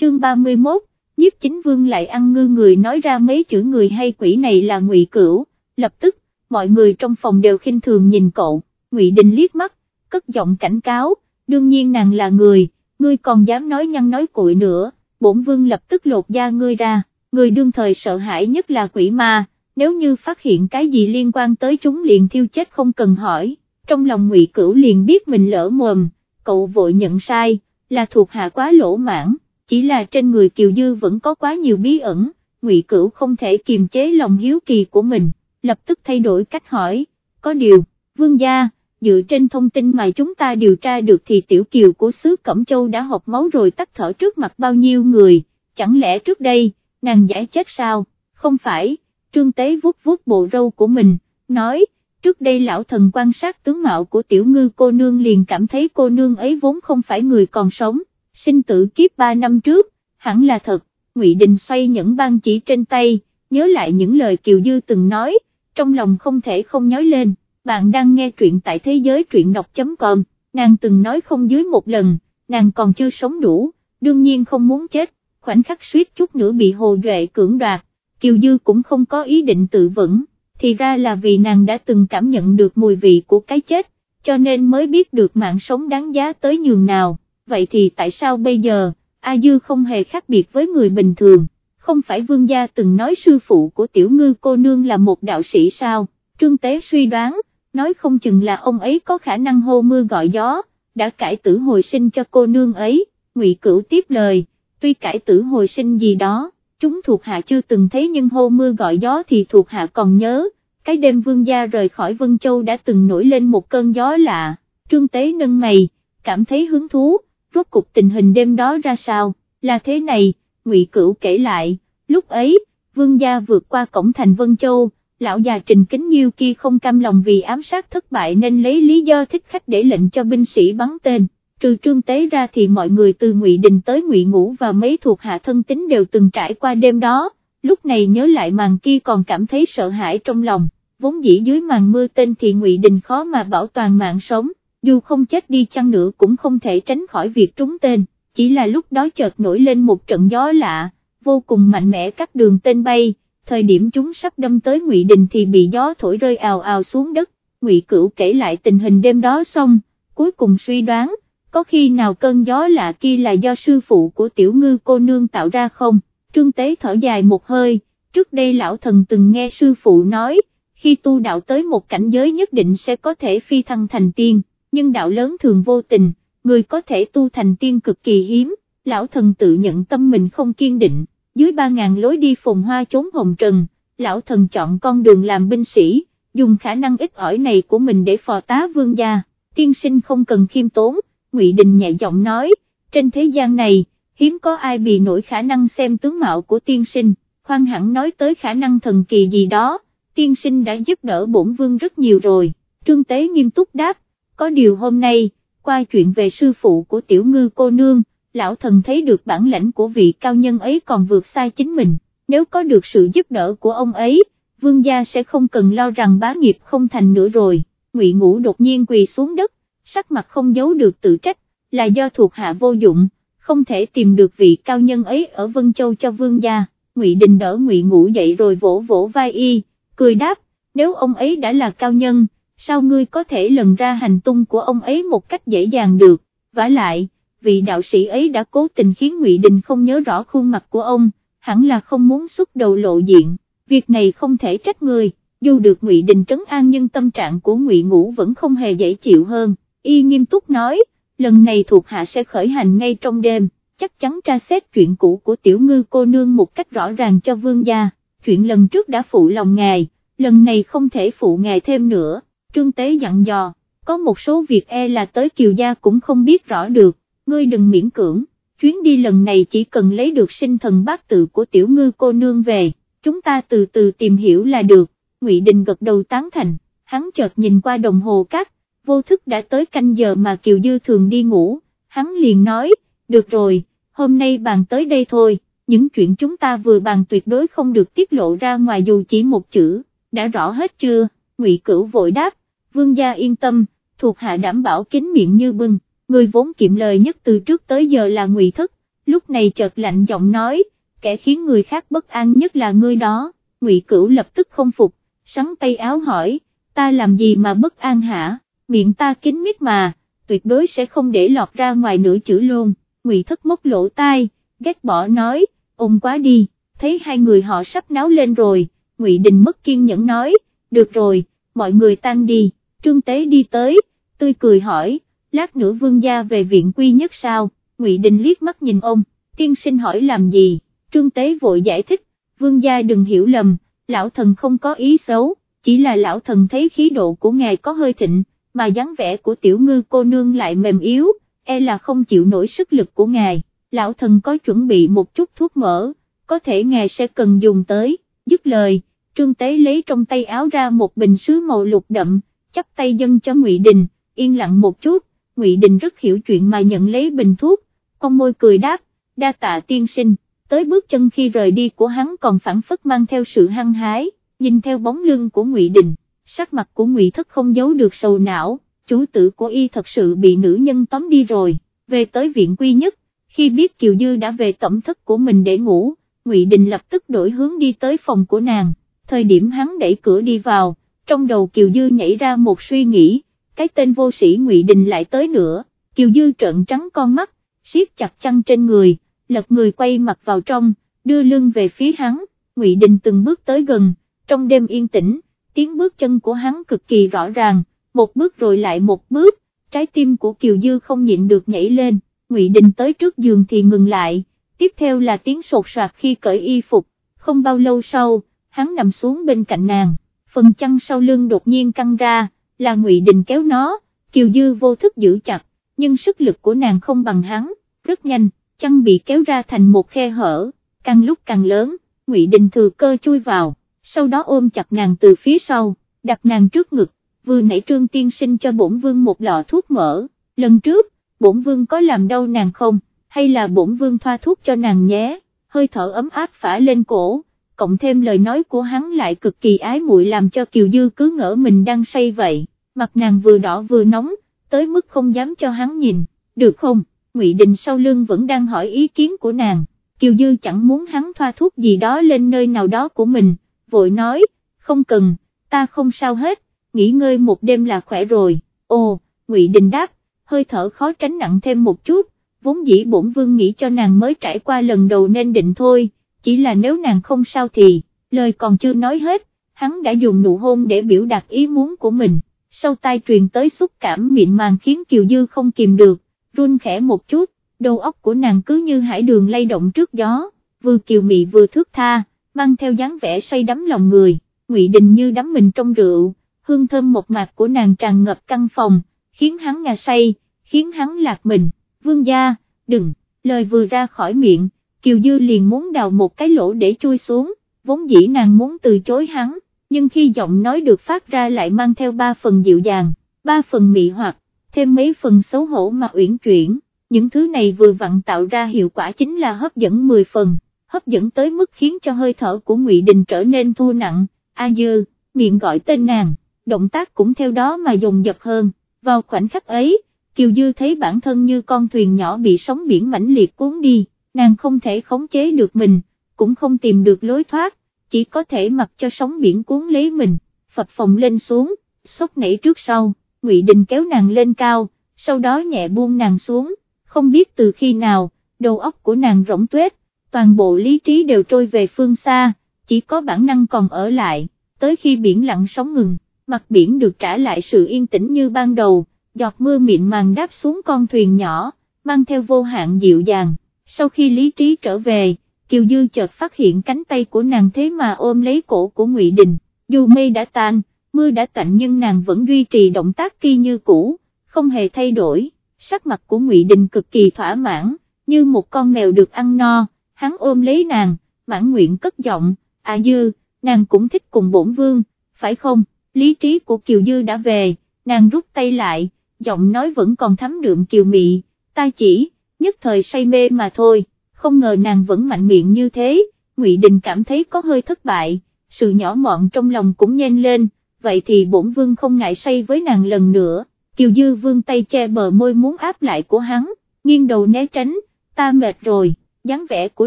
chương 31, nhiếp chính vương lại ăn ngư người nói ra mấy chữ người hay quỷ này là ngụy Cửu, lập tức, mọi người trong phòng đều khinh thường nhìn cậu, ngụy Đình liếc mắt, cất giọng cảnh cáo, đương nhiên nàng là người, ngươi còn dám nói nhăn nói cội nữa, bổn vương lập tức lột da ngươi ra, người đương thời sợ hãi nhất là quỷ ma, nếu như phát hiện cái gì liên quan tới chúng liền thiêu chết không cần hỏi, trong lòng ngụy Cửu liền biết mình lỡ mồm, cậu vội nhận sai, là thuộc hạ quá lỗ mãn chỉ là trên người Kiều Dư vẫn có quá nhiều bí ẩn, Ngụy Cửu không thể kiềm chế lòng hiếu kỳ của mình, lập tức thay đổi cách hỏi, có điều, vương gia, dựa trên thông tin mà chúng ta điều tra được thì tiểu kiều của xứ Cẩm Châu đã học máu rồi tắt thở trước mặt bao nhiêu người, chẳng lẽ trước đây, nàng giải chết sao, không phải, trương tế vuốt vuốt bộ râu của mình, nói, trước đây lão thần quan sát tướng mạo của tiểu ngư cô nương liền cảm thấy cô nương ấy vốn không phải người còn sống sinh tử kiếp ba năm trước, hẳn là thật, Ngụy Đình xoay những băng chỉ trên tay, nhớ lại những lời Kiều Dư từng nói, trong lòng không thể không nhói lên, bạn đang nghe truyện tại thế giới truyện đọc.com, nàng từng nói không dưới một lần, nàng còn chưa sống đủ, đương nhiên không muốn chết, khoảnh khắc suýt chút nữa bị Hồ Duệ cưỡng đoạt, Kiều Dư cũng không có ý định tự vẫn, thì ra là vì nàng đã từng cảm nhận được mùi vị của cái chết, cho nên mới biết được mạng sống đáng giá tới nhường nào vậy thì tại sao bây giờ, A Dư không hề khác biệt với người bình thường, không phải vương gia từng nói sư phụ của tiểu ngư cô nương là một đạo sĩ sao, trương tế suy đoán, nói không chừng là ông ấy có khả năng hô mưa gọi gió, đã cải tử hồi sinh cho cô nương ấy, ngụy Cửu tiếp lời, tuy cải tử hồi sinh gì đó, chúng thuộc hạ chưa từng thấy nhưng hô mưa gọi gió thì thuộc hạ còn nhớ, cái đêm vương gia rời khỏi Vân Châu đã từng nổi lên một cơn gió lạ, trương tế nâng mày, cảm thấy hứng thú, rốt cục tình hình đêm đó ra sao, là thế này, Ngụy Cửu kể lại, lúc ấy, vương gia vượt qua cổng thành Vân Châu, lão già Trình Kính Nhiêu kia không cam lòng vì ám sát thất bại nên lấy lý do thích khách để lệnh cho binh sĩ bắn tên. Trừ trương tế ra thì mọi người từ Ngụy Đình tới Ngụy Ngũ và mấy thuộc hạ thân tín đều từng trải qua đêm đó, lúc này nhớ lại màn kia còn cảm thấy sợ hãi trong lòng, vốn dĩ dưới màn mưa tên thì Ngụy Đình khó mà bảo toàn mạng sống, dù không chết đi chăng nữa cũng không thể tránh khỏi việc trúng tên, chỉ là lúc đó chợt nổi lên một trận gió lạ, vô cùng mạnh mẽ cắt đường tên bay, thời điểm chúng sắp đâm tới Ngụy Đình thì bị gió thổi rơi ào ào xuống đất, Ngụy Cửu kể lại tình hình đêm đó xong, cuối cùng suy đoán, có khi nào cơn gió lạ kia là do sư phụ của tiểu ngư cô nương tạo ra không, trương tế thở dài một hơi, trước đây lão thần từng nghe sư phụ nói, khi tu đạo tới một cảnh giới nhất định sẽ có thể phi thăng thành tiên nhưng đạo lớn thường vô tình, người có thể tu thành tiên cực kỳ hiếm, lão thần tự nhận tâm mình không kiên định, dưới ba ngàn lối đi phồn hoa trốn hồng trần, lão thần chọn con đường làm binh sĩ, dùng khả năng ít ỏi này của mình để phò tá vương gia, tiên sinh không cần khiêm tốn, Ngụy Đình nhẹ giọng nói, trên thế gian này, hiếm có ai bị nổi khả năng xem tướng mạo của tiên sinh, khoan hẳn nói tới khả năng thần kỳ gì đó, tiên sinh đã giúp đỡ bổn vương rất nhiều rồi, trương tế nghiêm túc đáp, có điều hôm nay, qua chuyện về sư phụ của tiểu ngư cô nương, lão thần thấy được bản lãnh của vị cao nhân ấy còn vượt xa chính mình, nếu có được sự giúp đỡ của ông ấy, vương gia sẽ không cần lo rằng bá nghiệp không thành nữa rồi, ngụy ngũ đột nhiên quỳ xuống đất, sắc mặt không giấu được tự trách, là do thuộc hạ vô dụng, không thể tìm được vị cao nhân ấy ở Vân Châu cho vương gia, ngụy đình đỡ ngụy ngũ dậy rồi vỗ vỗ vai y, cười đáp, nếu ông ấy đã là cao nhân, sao ngươi có thể lần ra hành tung của ông ấy một cách dễ dàng được, vả lại, vị đạo sĩ ấy đã cố tình khiến Ngụy Đình không nhớ rõ khuôn mặt của ông, hẳn là không muốn xuất đầu lộ diện, việc này không thể trách người, dù được Ngụy Đình trấn an nhưng tâm trạng của Ngụy Ngũ vẫn không hề dễ chịu hơn, y nghiêm túc nói, lần này thuộc hạ sẽ khởi hành ngay trong đêm, chắc chắn tra xét chuyện cũ của tiểu ngư cô nương một cách rõ ràng cho vương gia, chuyện lần trước đã phụ lòng ngài, lần này không thể phụ ngài thêm nữa trương tế dặn dò, có một số việc e là tới kiều gia cũng không biết rõ được, ngươi đừng miễn cưỡng, chuyến đi lần này chỉ cần lấy được sinh thần bát tự của tiểu ngư cô nương về, chúng ta từ từ tìm hiểu là được, Ngụy Đình gật đầu tán thành, hắn chợt nhìn qua đồng hồ cát, vô thức đã tới canh giờ mà Kiều Dư thường đi ngủ, hắn liền nói, được rồi, hôm nay bàn tới đây thôi, những chuyện chúng ta vừa bàn tuyệt đối không được tiết lộ ra ngoài dù chỉ một chữ, đã rõ hết chưa, Ngụy Cửu vội đáp, vương gia yên tâm, thuộc hạ đảm bảo kín miệng như bưng, người vốn kiệm lời nhất từ trước tới giờ là ngụy thất, lúc này chợt lạnh giọng nói, kẻ khiến người khác bất an nhất là ngươi đó, ngụy Cửu lập tức không phục, sắn tay áo hỏi, ta làm gì mà bất an hả, miệng ta kín mít mà, tuyệt đối sẽ không để lọt ra ngoài nửa chữ luôn, ngụy thất móc lỗ tai, ghét bỏ nói, ôm quá đi, thấy hai người họ sắp náo lên rồi, ngụy Đình mất kiên nhẫn nói, được rồi, mọi người tan đi, trương tế đi tới, tươi cười hỏi, lát nữa vương gia về viện quy nhất sao, ngụy Đình liếc mắt nhìn ông, tiên sinh hỏi làm gì, trương tế vội giải thích, vương gia đừng hiểu lầm, lão thần không có ý xấu, chỉ là lão thần thấy khí độ của ngài có hơi thịnh, mà dáng vẻ của tiểu ngư cô nương lại mềm yếu, e là không chịu nổi sức lực của ngài, lão thần có chuẩn bị một chút thuốc mỡ, có thể ngài sẽ cần dùng tới, dứt lời, trương tế lấy trong tay áo ra một bình sứ màu lục đậm, chắp tay dân cho ngụy Đình, yên lặng một chút, ngụy Đình rất hiểu chuyện mà nhận lấy bình thuốc, con môi cười đáp, đa tạ tiên sinh, tới bước chân khi rời đi của hắn còn phản phất mang theo sự hăng hái, nhìn theo bóng lưng của ngụy Đình, sắc mặt của ngụy Thất không giấu được sầu não, chủ tử của y thật sự bị nữ nhân tóm đi rồi, về tới viện quy nhất, khi biết Kiều Dư đã về tẩm thất của mình để ngủ, ngụy Đình lập tức đổi hướng đi tới phòng của nàng, thời điểm hắn đẩy cửa đi vào, trong đầu Kiều Dư nhảy ra một suy nghĩ, cái tên vô sĩ ngụy Đình lại tới nữa, Kiều Dư trợn trắng con mắt, siết chặt chăn trên người, lật người quay mặt vào trong, đưa lưng về phía hắn, Ngụy Đình từng bước tới gần, trong đêm yên tĩnh, tiếng bước chân của hắn cực kỳ rõ ràng, một bước rồi lại một bước, trái tim của Kiều Dư không nhịn được nhảy lên, Ngụy Đình tới trước giường thì ngừng lại, tiếp theo là tiếng sột soạt khi cởi y phục, không bao lâu sau, hắn nằm xuống bên cạnh nàng, phần chăn sau lưng đột nhiên căng ra, là Ngụy Đình kéo nó, Kiều Dư vô thức giữ chặt, nhưng sức lực của nàng không bằng hắn, rất nhanh, chăn bị kéo ra thành một khe hở, càng lúc càng lớn, Ngụy Đình thừa cơ chui vào, sau đó ôm chặt nàng từ phía sau, đặt nàng trước ngực, vừa nãy trương tiên sinh cho bổn vương một lọ thuốc mỡ, lần trước, bổn vương có làm đau nàng không, hay là bổn vương thoa thuốc cho nàng nhé, hơi thở ấm áp phả lên cổ, cộng thêm lời nói của hắn lại cực kỳ ái muội làm cho Kiều Dư cứ ngỡ mình đang say vậy, mặt nàng vừa đỏ vừa nóng, tới mức không dám cho hắn nhìn, được không? Ngụy Đình sau lưng vẫn đang hỏi ý kiến của nàng, Kiều Dư chẳng muốn hắn thoa thuốc gì đó lên nơi nào đó của mình, vội nói, không cần, ta không sao hết, nghỉ ngơi một đêm là khỏe rồi, ồ, Ngụy Đình đáp, hơi thở khó tránh nặng thêm một chút, vốn dĩ bổn vương nghĩ cho nàng mới trải qua lần đầu nên định thôi, chỉ là nếu nàng không sao thì, lời còn chưa nói hết, hắn đã dùng nụ hôn để biểu đạt ý muốn của mình, sau tai truyền tới xúc cảm mịn màng khiến Kiều Dư không kìm được, run khẽ một chút, đầu óc của nàng cứ như hải đường lay động trước gió, vừa kiều mị vừa thước tha, mang theo dáng vẻ say đắm lòng người, Ngụy Đình như đắm mình trong rượu, hương thơm một mạc của nàng tràn ngập căn phòng, khiến hắn ngà say, khiến hắn lạc mình, vương gia, đừng, lời vừa ra khỏi miệng, Kiều Dư liền muốn đào một cái lỗ để chui xuống, vốn dĩ nàng muốn từ chối hắn, nhưng khi giọng nói được phát ra lại mang theo ba phần dịu dàng, ba phần mị hoặc, thêm mấy phần xấu hổ mà uyển chuyển, những thứ này vừa vặn tạo ra hiệu quả chính là hấp dẫn 10 phần, hấp dẫn tới mức khiến cho hơi thở của Ngụy Đình trở nên thu nặng, a dư, miệng gọi tên nàng, động tác cũng theo đó mà dồn dập hơn, vào khoảnh khắc ấy, Kiều Dư thấy bản thân như con thuyền nhỏ bị sóng biển mãnh liệt cuốn đi, nàng không thể khống chế được mình, cũng không tìm được lối thoát, chỉ có thể mặc cho sóng biển cuốn lấy mình, phập phồng lên xuống, sốc nảy trước sau. Ngụy Đình kéo nàng lên cao, sau đó nhẹ buông nàng xuống, không biết từ khi nào, đầu óc của nàng rỗng tuếch, toàn bộ lý trí đều trôi về phương xa, chỉ có bản năng còn ở lại, tới khi biển lặng sóng ngừng, mặt biển được trả lại sự yên tĩnh như ban đầu, giọt mưa mịn màng đáp xuống con thuyền nhỏ, mang theo vô hạn dịu dàng, sau khi lý trí trở về, Kiều Dư chợt phát hiện cánh tay của nàng thế mà ôm lấy cổ của Ngụy Đình, dù mây đã tan, mưa đã tạnh nhưng nàng vẫn duy trì động tác kia như cũ, không hề thay đổi, sắc mặt của Ngụy Đình cực kỳ thỏa mãn, như một con mèo được ăn no, hắn ôm lấy nàng, mãn nguyện cất giọng, à dư, nàng cũng thích cùng bổn vương, phải không, lý trí của Kiều Dư đã về, nàng rút tay lại, giọng nói vẫn còn thấm đượm kiều mị, ta chỉ, nhất thời say mê mà thôi, không ngờ nàng vẫn mạnh miệng như thế, Ngụy Đình cảm thấy có hơi thất bại, sự nhỏ mọn trong lòng cũng nhen lên, vậy thì bổn vương không ngại say với nàng lần nữa, Kiều Dư vương tay che bờ môi muốn áp lại của hắn, nghiêng đầu né tránh, ta mệt rồi, dáng vẻ của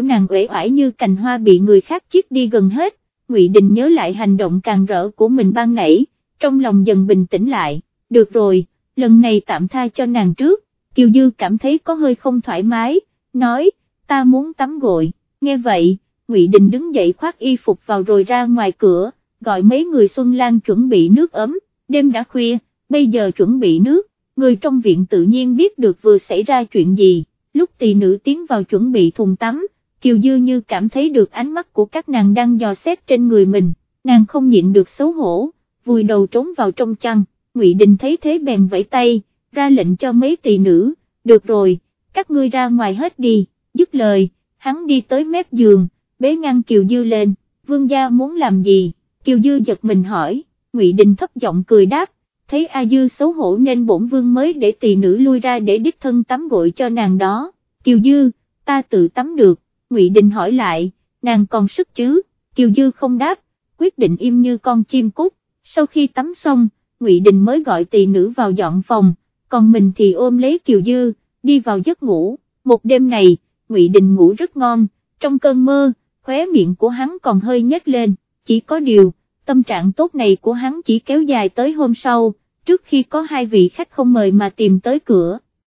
nàng uể oải như cành hoa bị người khác chiết đi gần hết, Ngụy Đình nhớ lại hành động càng rỡ của mình ban nãy, trong lòng dần bình tĩnh lại, được rồi, lần này tạm tha cho nàng trước, Kiều Dư cảm thấy có hơi không thoải mái, nói, ta muốn tắm gội, nghe vậy, Ngụy Đình đứng dậy khoác y phục vào rồi ra ngoài cửa, gọi mấy người Xuân Lan chuẩn bị nước ấm, đêm đã khuya, bây giờ chuẩn bị nước, người trong viện tự nhiên biết được vừa xảy ra chuyện gì, lúc tỳ nữ tiến vào chuẩn bị thùng tắm, Kiều Dư như cảm thấy được ánh mắt của các nàng đang dò xét trên người mình, nàng không nhịn được xấu hổ, vùi đầu trốn vào trong chăn, Ngụy Đình thấy thế bèn vẫy tay, ra lệnh cho mấy tỳ nữ, được rồi, các ngươi ra ngoài hết đi, dứt lời, hắn đi tới mép giường, bế ngăn Kiều Dư lên, vương gia muốn làm gì, Kiều Dư giật mình hỏi, Ngụy Đình thấp giọng cười đáp, thấy A Dư xấu hổ nên bổn vương mới để tỳ nữ lui ra để đích thân tắm gội cho nàng đó, Kiều Dư, ta tự tắm được, Ngụy Đình hỏi lại, nàng còn sức chứ, Kiều Dư không đáp, quyết định im như con chim cút, sau khi tắm xong, Ngụy Đình mới gọi tỳ nữ vào dọn phòng, còn mình thì ôm lấy Kiều Dư, đi vào giấc ngủ, một đêm này, Ngụy Đình ngủ rất ngon, trong cơn mơ, khóe miệng của hắn còn hơi nhếch lên, chỉ có điều, tâm trạng tốt này của hắn chỉ kéo dài tới hôm sau, trước khi có hai vị khách không mời mà tìm tới cửa,